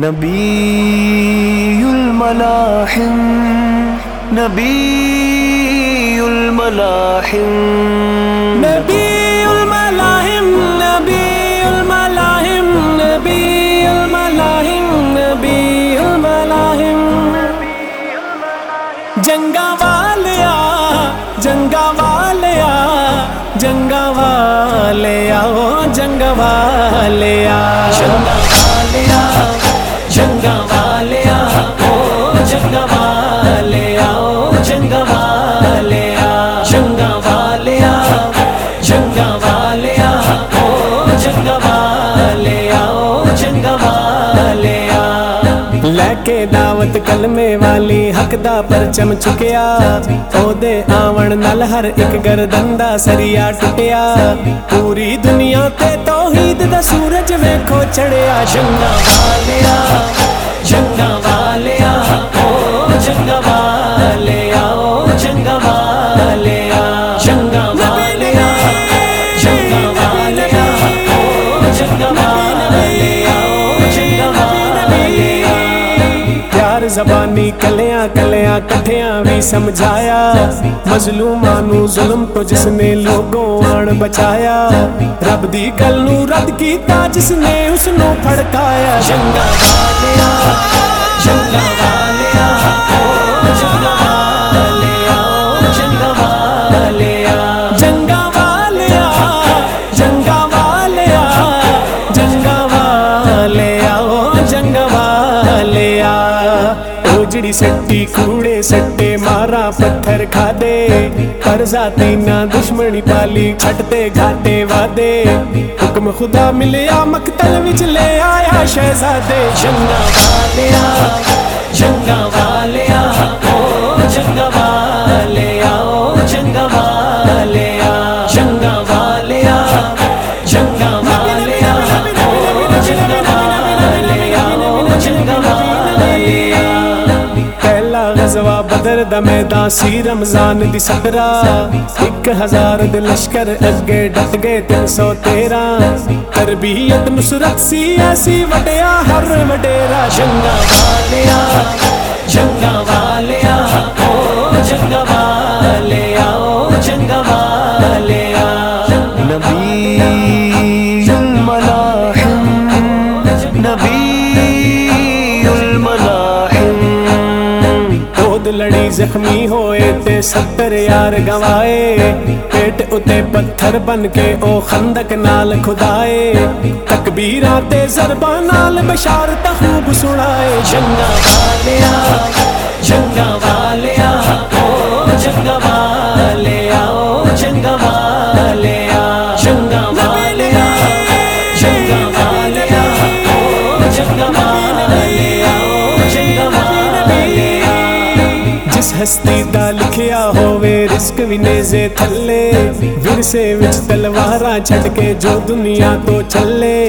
نبی الملاحم نبی الملاحم نبی الملاحم نبی الملاحم نبی الملاحم نبی الملاحم جنگا والیا جنگا والیا جنگا والیا او والیا جنگا والیا او جنگا لے کے دعوت کلمے والی حق دا پرچم چکیا او دے آون نال ہر ایک گردن دا سریا ٹٹیا پوری دنیا تے توحید دا سورج ویکھو چڑھیا جنگا والیا جنگا والیا او جنگا والیا او جنگا والیا ਜ਼ਬਾਨੀ ਕੱਲਿਆਂ ਕੱਲਿਆਂ ਇਕੱਠਿਆਂ ਵੀ ਸਮਝਾਇਆ। ਮਜ਼ਲੂਮਾਂ ਨੂੰ ਜ਼ੁਲਮ ਤੋਂ ਜਿਸ ਨੇ ਲੋਗੋਂ ਆਣ ਬਚਾਇਆ। ਰੱਬ ਦੀ ਗੱਲ ਨੂੰ ਰੱਦ ਕੀਤਾ ਜਿਸ ਨੇ ਉਸ ਨੂੰ ਫੜਕਾਇਆ। ਜੰਗਾ ਵਾਲਿਆ ਜੰਗਾ ਵਾਲਿਆ ਸੱਤੀ ਕੂੜੇ ਸੱਟੇ, ਮਾਰਾ ਪੱਥਰ ਖਾਦੇ। ਪਰ ਜ਼ਾਤੀ ਨਾ ਦੁਸ਼ਮਣੀ ਪਾਲੀ ਛੱਡਦੇ ਘਾਟੇ ਵਾਦੇ। ਹੁਕਮ ਖੁਦਾ ਮਿਲਿਆ, ਮਕਤਲ ਵਿੱਚ ਲੈ ਆਇਆ ਸ਼ਹਿਜ਼ਾਦੇ। ਜੰਨਾ ਵਾਲਿਆ ਜੰਨਾ ਵਾਲਿਆ, ਓ ਜੰਨਾ ਵਾਲਿਆ غزوہ بدر دا میدان سی رمضان دی سکرا ایک ہزار دے لشکر اگے ڈٹ گئے تین سو تیرہ۔ تربیت نصرت سی ایسی وڈیا، ہر وڈیرا۔ جنگا والیا جنگا والیا او جنگا والیا زخمی ہوئے تے ستر یار گوائے پیٹ اتے پتھر بن کے او خندق نال کھدائے تکبیراں تے ضرباں نال بشارت خوب سنائے جنگا والیا جنگا والیا ਹਸਤੀ ਦਾ ਲਿਖਿਆ ਹੋਵੇ, ਰਿਸਕ ਵੀ ਨੇਜ਼ੇ ਥੱਲੇ। ਵਿਰਸੇ ਵਿੱਚ ਤਲਵਾਰਾਂ ਛੱਡ ਕੇ ਜੋ ਦੁਨੀਆ ਤੋਂ ਚੱਲੇ।